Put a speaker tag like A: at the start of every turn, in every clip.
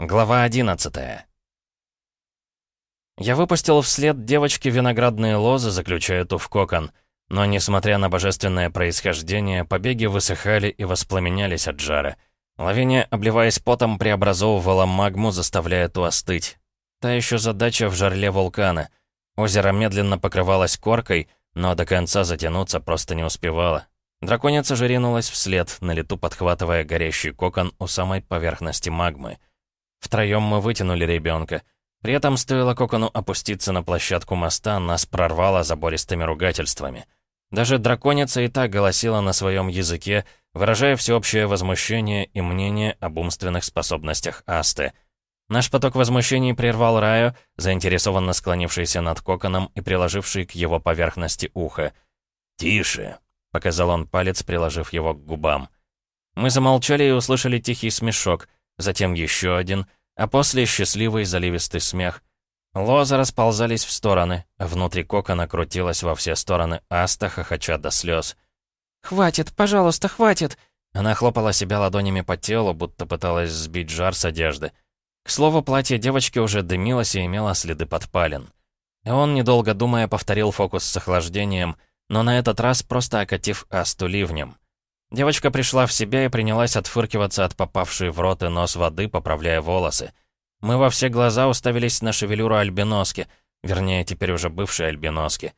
A: Глава 11 Я выпустил вслед девочки виноградные лозы, заключая ту в кокон. Но, несмотря на божественное происхождение, побеги высыхали и воспламенялись от жара. Лавиния, обливаясь потом, преобразовывала магму, заставляя ту остыть. Та еще задача в жарле вулкана. Озеро медленно покрывалось коркой, но до конца затянуться просто не успевало. Драконица же ринулась вслед, на лету подхватывая горящий кокон у самой поверхности магмы. Втроем мы вытянули ребенка. При этом стоило кокону опуститься на площадку моста, нас прорвало забористыми ругательствами. Даже драконица и так голосила на своем языке, выражая всеобщее возмущение и мнение об умственных способностях Асты. Наш поток возмущений прервал Раю, заинтересованно склонившийся над коконом и приложивший к его поверхности ухо.
B: «Тише!» — показал
A: он палец, приложив его к губам. Мы замолчали и услышали тихий смешок — затем еще один, а после счастливый заливистый смех. Лозы расползались в стороны, внутри кокона крутилась во все стороны Аста, хохоча до слез.
C: «Хватит, пожалуйста, хватит!»
A: Она хлопала себя ладонями по телу, будто пыталась сбить жар с одежды. К слову, платье девочки уже дымилось и имело следы подпалин. И он, недолго думая, повторил фокус с охлаждением, но на этот раз просто окатив Асту ливнем. Девочка пришла в себя и принялась отфыркиваться от попавшей в рот и нос воды, поправляя волосы. Мы во все глаза уставились на шевелюру альбиноски, вернее, теперь уже бывшей альбиноски.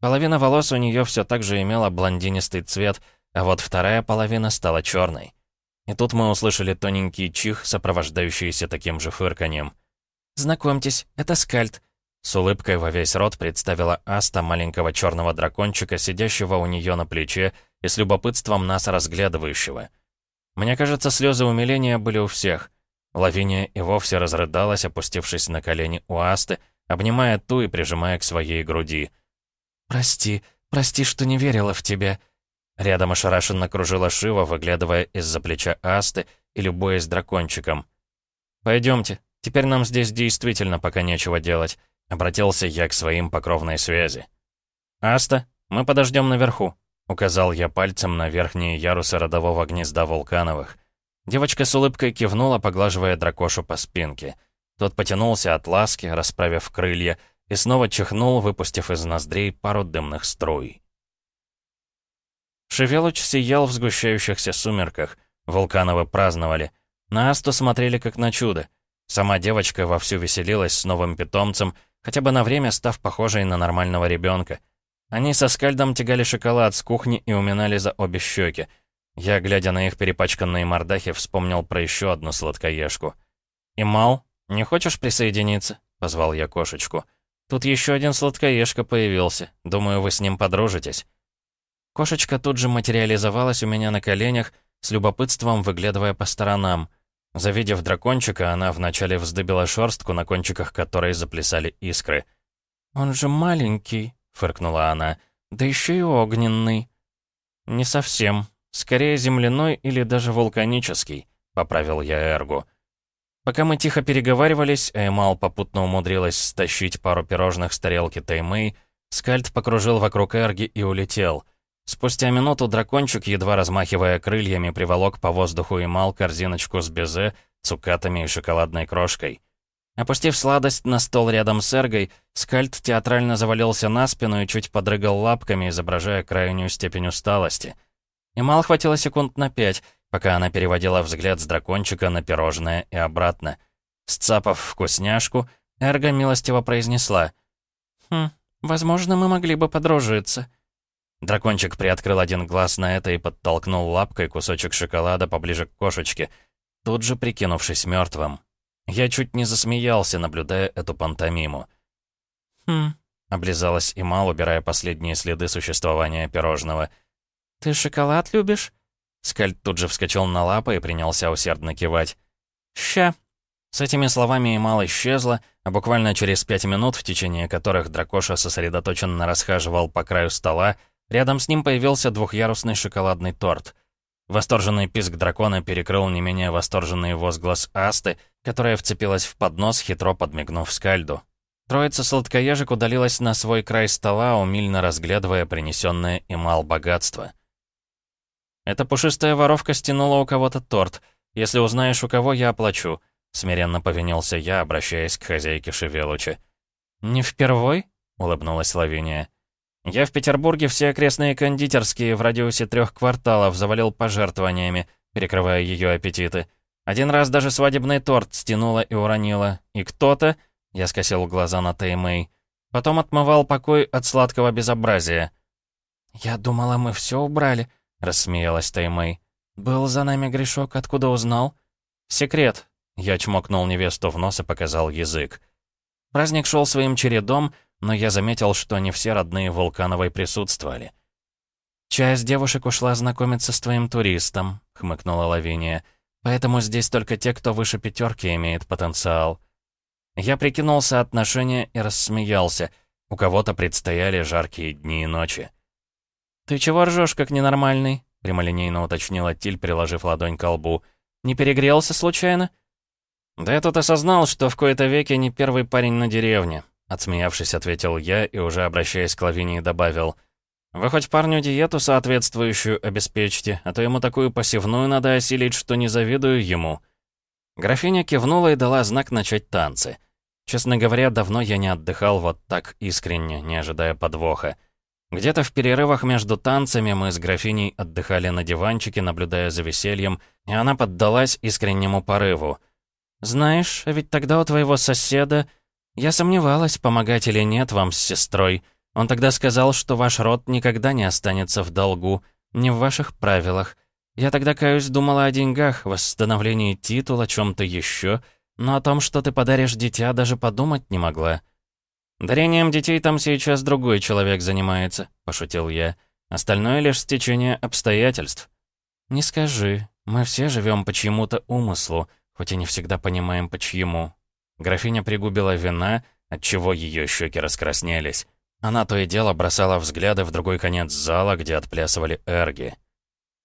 A: Половина волос у нее все так же имела блондинистый цвет, а вот вторая половина стала черной. И тут мы услышали тоненький чих, сопровождающийся таким же фырканьем.
C: «Знакомьтесь, это Скальд», —
A: с улыбкой во весь рот представила Аста маленького черного дракончика, сидящего у нее на плече и с любопытством нас разглядывающего. Мне кажется, слезы умиления были у всех. Лавиния и вовсе разрыдалась, опустившись на колени у Асты, обнимая ту и прижимая к своей груди.
C: «Прости, прости, что не верила в тебя».
A: Рядом ошарашенно кружила Шива, выглядывая из-за плеча Асты и любуясь дракончиком. «Пойдемте, теперь нам здесь действительно пока нечего делать», — обратился я к своим покровной связи. «Аста, мы подождем наверху», Указал я пальцем на верхние ярусы родового гнезда вулкановых. Девочка с улыбкой кивнула, поглаживая дракошу по спинке. Тот потянулся от ласки, расправив крылья, и снова чихнул, выпустив из ноздрей пару дымных струй. Шевелуч сиял в сгущающихся сумерках. Вулкановы праздновали. На Асту смотрели как на чудо. Сама девочка вовсю веселилась с новым питомцем, хотя бы на время став похожей на нормального ребенка. Они со скальдом тягали шоколад с кухни и уминали за обе щеки. Я, глядя на их перепачканные мордахи, вспомнил про еще одну сладкоежку. «Имал, не хочешь присоединиться?» — позвал я кошечку. «Тут еще один сладкоежка появился. Думаю, вы с ним подружитесь». Кошечка тут же материализовалась у меня на коленях, с любопытством выглядывая по сторонам. Завидев дракончика, она вначале вздыбила шерстку, на кончиках которой заплясали искры.
C: «Он же маленький», —
A: фыркнула она.
C: «Да еще и огненный».
A: «Не совсем. Скорее земляной или даже вулканический», — поправил я Эргу. Пока мы тихо переговаривались, Эмал попутно умудрилась стащить пару пирожных с тарелки Таймэй, Скальд покружил вокруг Эрги и улетел. Спустя минуту дракончик, едва размахивая крыльями, приволок по воздуху Эмал корзиночку с безе, цукатами и шоколадной крошкой. Опустив сладость на стол рядом с Эргой, Скальд театрально завалился на спину и чуть подрыгал лапками, изображая крайнюю степень усталости. И мало хватило секунд на пять, пока она переводила взгляд с дракончика на пирожное и обратно. Сцапав вкусняшку, Эрга милостиво произнесла.
C: «Хм, возможно, мы могли бы подружиться».
A: Дракончик приоткрыл один глаз на это и подтолкнул лапкой кусочек шоколада поближе к кошечке, тут же прикинувшись мертвым. Я чуть не засмеялся, наблюдая эту пантомиму.
C: «Хм», —
A: облизалась Имал, убирая последние следы существования пирожного.
C: «Ты шоколад любишь?»
A: Скальд тут же вскочил на лапы и принялся усердно кивать.
C: «Ща».
A: С этими словами Имал исчезла, а буквально через пять минут, в течение которых Дракоша сосредоточенно расхаживал по краю стола, рядом с ним появился двухъярусный шоколадный торт — Восторженный писк дракона перекрыл не менее восторженный возглас Асты, которая вцепилась в поднос, хитро подмигнув скальду. Троица сладкоежек удалилась на свой край стола, умильно разглядывая принесенное Имал богатство. «Эта пушистая воровка стянула у кого-то торт. Если узнаешь, у кого, я оплачу. смиренно повинился я, обращаясь к хозяйке Шевелуча.
C: «Не впервой?»
A: — улыбнулась Лавиния.
C: «Я в Петербурге все окрестные кондитерские в радиусе трех кварталов завалил пожертвованиями, перекрывая ее аппетиты. Один раз даже свадебный торт стянула и уронила. И кто-то, я скосил глаза на Теймэй, потом отмывал покой от сладкого безобразия. «Я думала, мы все убрали», — рассмеялась Теймэй. «Был за нами грешок, откуда узнал?» «Секрет», — я чмокнул невесту в нос и показал язык. Праздник шел своим чередом, но я заметил, что не все родные Вулкановой присутствовали. «Часть девушек ушла знакомиться с твоим туристом», — хмыкнула Лавиния. Поэтому здесь только те, кто выше пятерки, имеет потенциал. Я прикинул соотношение и рассмеялся. У кого-то предстояли жаркие дни и ночи. «Ты чего ржешь, как ненормальный?» — прямолинейно уточнила Тиль, приложив ладонь к лбу. «Не перегрелся случайно?» «Да я тут осознал, что в кои-то веке не первый парень на деревне», — отсмеявшись, ответил я и, уже обращаясь к Лавинии, добавил. Вы хоть парню диету соответствующую обеспечьте, а то ему такую посевную надо осилить, что не завидую ему». Графиня кивнула и дала знак начать танцы. Честно говоря, давно я не отдыхал вот так искренне, не ожидая подвоха. Где-то в перерывах между танцами мы с графиней отдыхали на диванчике, наблюдая за весельем, и она поддалась искреннему порыву. «Знаешь, а ведь тогда у твоего соседа...» Я сомневалась, помогать или нет вам с сестрой. Он тогда сказал, что ваш род никогда не останется в долгу, не в ваших правилах. Я тогда, каюсь, думала о деньгах, восстановлении титула, чем-то еще, но о том, что ты подаришь дитя, даже подумать не могла. «Дарением детей там сейчас другой человек занимается», — пошутил я. «Остальное лишь стечение обстоятельств». «Не скажи. Мы все живем по чьему-то умыслу, хоть и не всегда понимаем, по чьему». Графиня пригубила вина, отчего ее щеки раскраснелись. Она то и дело бросала взгляды в другой конец зала, где отплясывали эрги.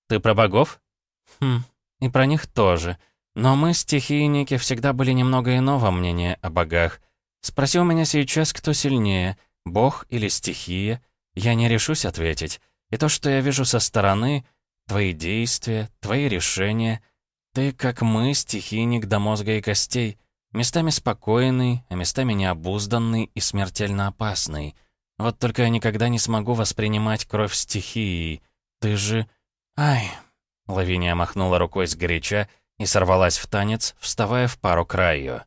C: «Ты про богов?» «Хм, и про них тоже. Но мы, стихийники, всегда были немного иного мнения о богах. Спроси у меня сейчас, кто сильнее, бог или стихия. Я не решусь ответить. И то, что я вижу со стороны, твои действия, твои решения. Ты, как мы, стихийник до мозга и костей. Местами спокойный, а местами необузданный и смертельно опасный». Вот только я никогда не смогу воспринимать кровь стихии. Ты же... Ай...» Лавиния махнула рукой с горяча и сорвалась в танец, вставая в пару краю.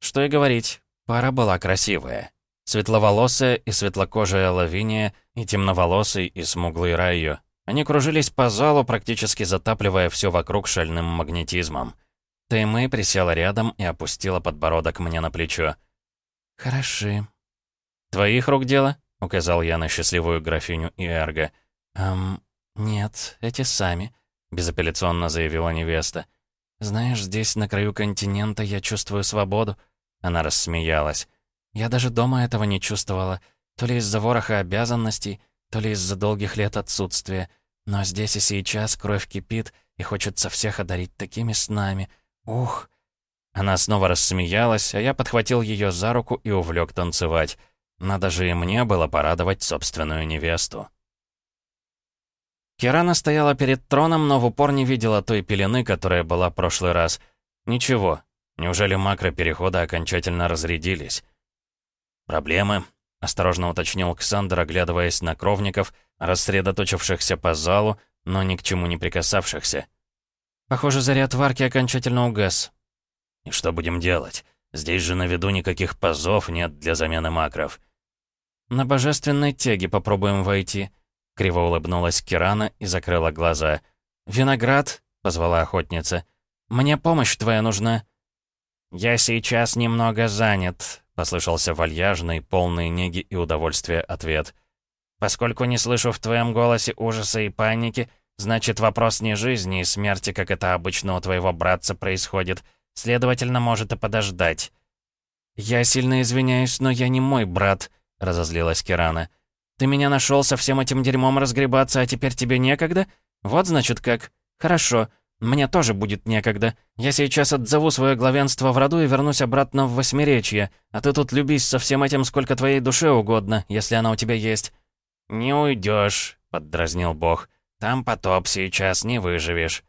C: Что и говорить, пара была красивая. Светловолосая и светлокожая Лавиния и темноволосый и смуглый Райо. Они кружились по залу, практически затапливая все вокруг шальным магнетизмом. Теймэй присела рядом и опустила подбородок мне на плечо. «Хороши», «Твоих рук дело?» — указал я на счастливую графиню Иэрго. «Эм, нет, эти сами», — безапелляционно заявила невеста. «Знаешь, здесь, на краю континента, я чувствую свободу». Она рассмеялась. «Я даже дома этого не чувствовала. То ли из-за вороха обязанностей, то ли из-за долгих лет отсутствия. Но здесь и сейчас кровь кипит, и хочется всех одарить такими снами. Ух!» Она снова рассмеялась, а я подхватил ее за руку и увлек танцевать. Надо же и мне было порадовать собственную невесту. Кирана стояла перед троном, но в упор не видела той пелены, которая была в прошлый раз. Ничего. Неужели макропереходы окончательно разрядились? «Проблемы?» — осторожно уточнил Ксандр, оглядываясь на кровников, рассредоточившихся по залу, но ни к чему не прикасавшихся. «Похоже, заряд варки окончательно угас». «И что будем делать? Здесь же на виду никаких пазов нет для замены макров». «На божественной теге попробуем войти», — криво улыбнулась Кирана и закрыла глаза. «Виноград», — позвала охотница, — «мне помощь твоя нужна». «Я сейчас немного занят», — послышался вальяжный, полный неги и удовольствия ответ. «Поскольку не слышу в твоем голосе ужаса и паники, значит, вопрос не жизни и смерти, как это обычно у твоего братца происходит. Следовательно, может и подождать». «Я сильно извиняюсь, но я не мой брат», — разозлилась Кирана. «Ты меня нашел со всем этим дерьмом разгребаться, а теперь тебе некогда? Вот значит как. Хорошо, мне тоже будет некогда. Я сейчас отзову свое главенство в роду и вернусь обратно в Восьмеречье, а ты тут любись со всем этим, сколько твоей душе угодно, если она у тебя есть». «Не уйдешь», — поддразнил бог. «Там потоп сейчас, не выживешь».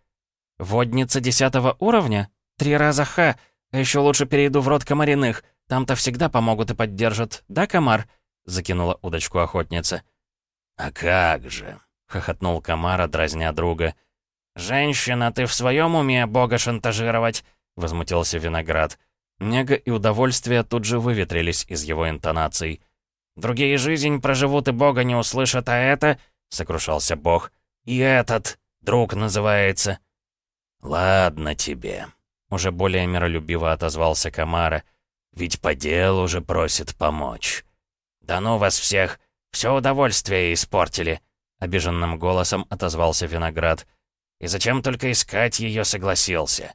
C: «Водница десятого уровня?» Три раза ха. Еще лучше перейду в рот комариных. Там-то всегда помогут и поддержат. Да, комар?» — закинула удочку охотница.
B: «А как же!» — хохотнул комара, дразня друга.
C: «Женщина, ты в своем уме Бога шантажировать?» — возмутился Виноград. Нега и удовольствие тут же выветрились из его интонаций. «Другие жизнь проживут и Бога не услышат, а это...» — сокрушался Бог. «И этот, друг называется».
B: «Ладно тебе», — уже более миролюбиво отозвался Камара. «Ведь по делу же просит помочь».
C: «Да ну вас всех! Все удовольствие испортили!» — обиженным голосом отозвался Виноград. «И зачем только искать ее согласился?»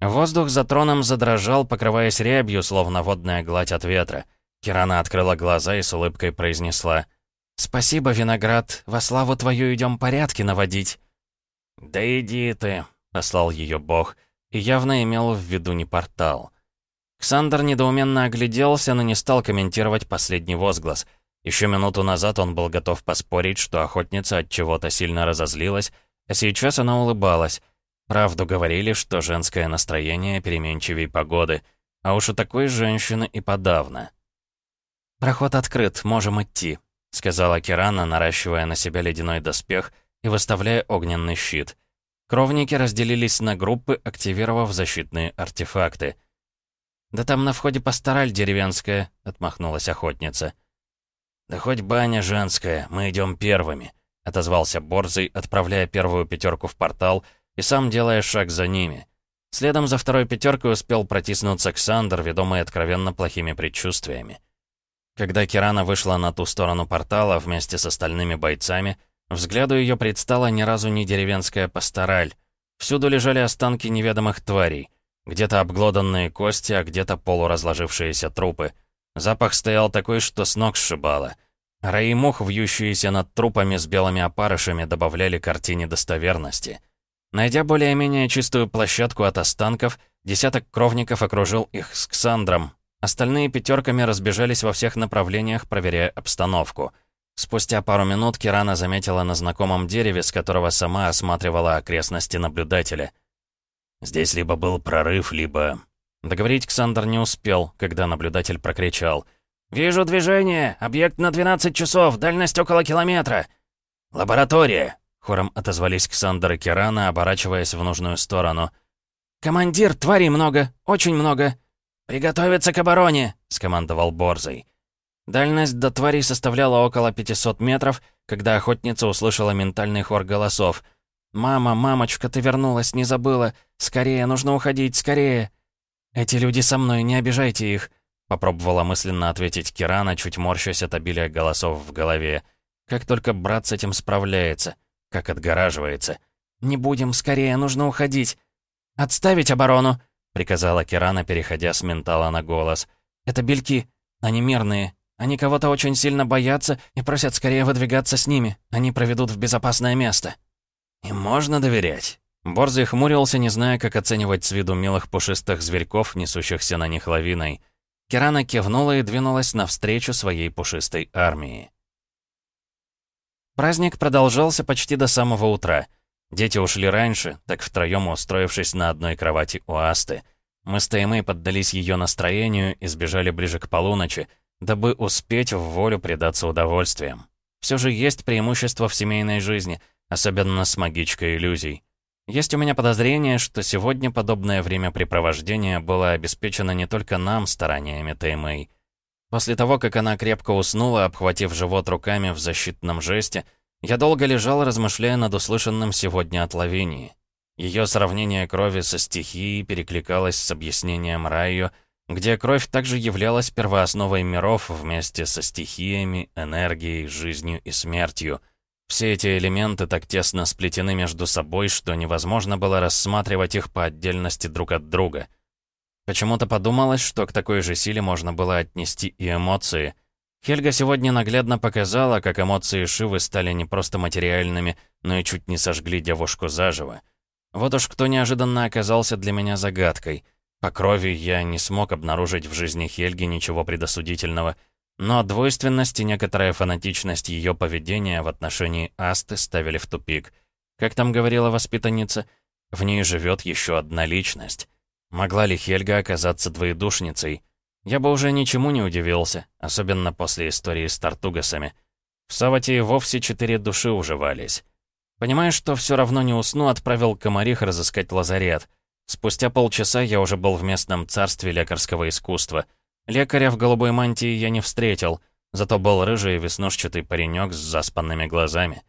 C: Воздух за троном задрожал, покрываясь рябью, словно водная гладь от ветра. Кирана открыла глаза и с улыбкой произнесла. «Спасибо, Виноград, во славу твою идем порядки наводить». «Да иди ты», — послал ее бог, и явно имел в виду не портал. Ксандр недоуменно огляделся, но не стал комментировать последний возглас. Еще минуту назад он был готов поспорить, что охотница от чего-то сильно разозлилась, а сейчас она улыбалась. Правду говорили, что женское настроение переменчивей погоды, а уж у такой женщины и подавно. «Проход открыт, можем идти», — сказала Кирана, наращивая на себя ледяной доспех и выставляя огненный щит. Кровники разделились на группы, активировав защитные артефакты. «Да там на входе пастораль деревенская», — отмахнулась охотница.
B: «Да хоть баня женская, мы идем первыми», — отозвался Борзый, отправляя первую пятерку в портал — и сам делая шаг за ними. Следом за второй пятеркой успел протиснуться Ксандр, ведомый откровенно плохими предчувствиями. Когда Кирана вышла на ту сторону портала вместе с остальными бойцами, взгляду ее предстала ни разу не деревенская пастораль. Всюду лежали останки неведомых тварей. Где-то обглоданные кости, а где-то полуразложившиеся трупы. Запах стоял такой, что с ног сшибало. Раи мух, вьющиеся над трупами с белыми опарышами, добавляли картине достоверности — Найдя более-менее чистую площадку от останков, десяток кровников окружил их с Ксандром. Остальные пятерками разбежались во всех направлениях, проверяя обстановку. Спустя пару минут Кирана заметила на знакомом дереве, с которого сама осматривала окрестности наблюдателя. «Здесь либо был прорыв, либо...» Договорить Ксандр не успел, когда наблюдатель прокричал. «Вижу движение! Объект на 12 часов, дальность около километра!» «Лаборатория!» Хором отозвались Ксандр и Кирана, оборачиваясь в нужную сторону. «Командир, тварей много, очень много!» «Приготовиться к обороне!» — скомандовал Борзый. Дальность до тварей составляла около 500 метров, когда охотница услышала ментальный хор голосов. «Мама, мамочка, ты вернулась, не забыла! Скорее, нужно уходить, скорее!» «Эти люди со мной, не обижайте их!» — попробовала мысленно ответить Кирана, чуть морщась от обилия голосов в голове. «Как только брат с этим справляется!» Как отгораживается. «Не будем, скорее, нужно уходить». «Отставить оборону!» — приказала Кирана, переходя с ментала на голос. «Это бельки. Они мирные. Они кого-то очень сильно боятся и просят скорее выдвигаться с ними. Они проведут в безопасное место». «Им можно доверять?» Борзый хмурился, не зная, как оценивать с виду милых пушистых зверьков, несущихся на них лавиной. Кирана кивнула и двинулась навстречу своей пушистой армии. Праздник продолжался почти до самого утра. Дети ушли раньше, так втроем устроившись на одной кровати у Асты. Мы с Таймой поддались ее настроению и сбежали ближе к полуночи, дабы успеть в волю предаться удовольствиям. Все же есть преимущество в семейной жизни, особенно с магичкой иллюзий. Есть у меня подозрение, что сегодня подобное времяпрепровождение было обеспечено не только нам стараниями Таймэй. После того, как она крепко уснула, обхватив живот руками в защитном жесте, я долго лежал, размышляя над услышанным сегодня от Лавинии. Ее сравнение крови со стихией перекликалось с объяснением Райо, где кровь также являлась первоосновой миров вместе со стихиями, энергией, жизнью и смертью. Все эти элементы так тесно сплетены между собой, что невозможно было рассматривать их по отдельности друг от друга — Почему-то подумалось, что к такой же силе можно было отнести и эмоции. Хельга сегодня наглядно показала, как эмоции Шивы стали не просто материальными, но и чуть не сожгли девушку заживо. Вот уж кто неожиданно оказался для меня загадкой. По крови я не смог обнаружить в жизни Хельги ничего предосудительного, но двойственность и некоторая фанатичность ее поведения в отношении Асты ставили в тупик. Как там говорила воспитанница, в ней живет еще одна личность.
A: Могла ли Хельга оказаться двоедушницей? Я бы уже ничему не удивился, особенно после истории с Тартугасами. В Савате вовсе четыре души уживались. Понимая, что все равно не усну, отправил комарих разыскать лазарет. Спустя полчаса я уже был в местном царстве лекарского искусства. Лекаря в голубой мантии я не встретил, зато был рыжий веснушчатый паренек с заспанными глазами.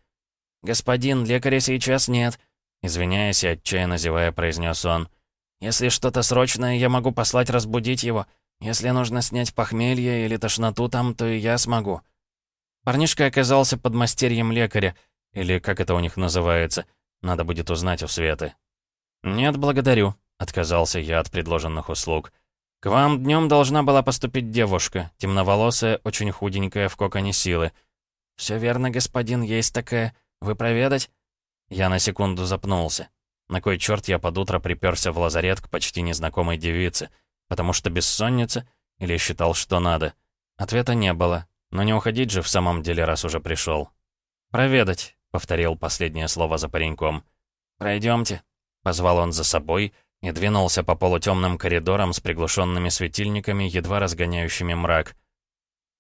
A: «Господин, лекаря сейчас нет», — извиняясь и отчаянно зевая, произнес он. «Если что-то срочное, я могу послать разбудить его. Если нужно снять похмелье или тошноту там, то и я смогу». Парнишка оказался под мастерьем лекаря, или как это у них называется. Надо будет узнать у Светы. «Нет, благодарю», — отказался я от предложенных услуг. «К вам днем должна была поступить девушка, темноволосая, очень худенькая, в коконе силы». «Все верно, господин, есть такая. Вы проведать?» Я на секунду запнулся. На кой черт я под утро приперся в лазарет к почти незнакомой девице? Потому что бессонница? Или считал, что надо? Ответа не было. Но не уходить же в самом деле, раз уже пришел. «Проведать», — повторил последнее слово за пареньком. «Пройдемте», — позвал он за собой и двинулся по полутемным коридорам с приглушенными светильниками, едва разгоняющими мрак.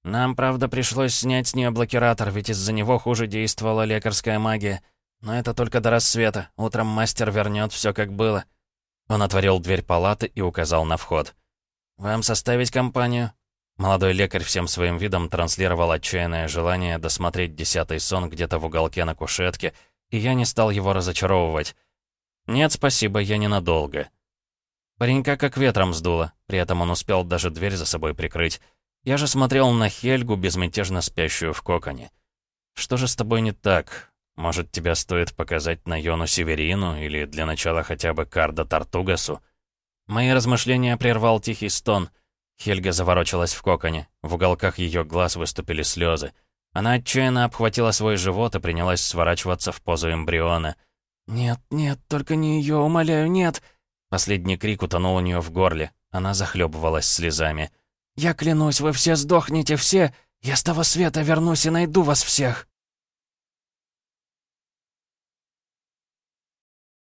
A: «Нам, правда, пришлось снять с нее блокиратор, ведь из-за него хуже действовала лекарская магия. Но это только до рассвета. Утром мастер вернет все как было». Он отворил дверь палаты и указал на вход. «Вам составить компанию?» Молодой лекарь всем своим видом транслировал отчаянное желание досмотреть десятый сон где-то в уголке на кушетке, и я не стал его разочаровывать. «Нет, спасибо, я ненадолго». Паренька как ветром сдуло, при этом он успел даже дверь за собой прикрыть. Я же смотрел на Хельгу, безмятежно спящую в коконе. «Что же с тобой не так? Может, тебя стоит показать на Йону Северину или для начала хотя бы Карда Тартугасу?» Мои размышления прервал тихий стон — Хельга заворочилась в коконе. В уголках ее глаз выступили слезы. Она отчаянно обхватила свой живот и принялась сворачиваться в позу эмбриона. «Нет, нет, только не ее, умоляю, нет!» Последний крик утонул у нее в горле. Она захлебывалась слезами. «Я клянусь, вы все сдохнете, все! Я с того света вернусь и найду вас всех!»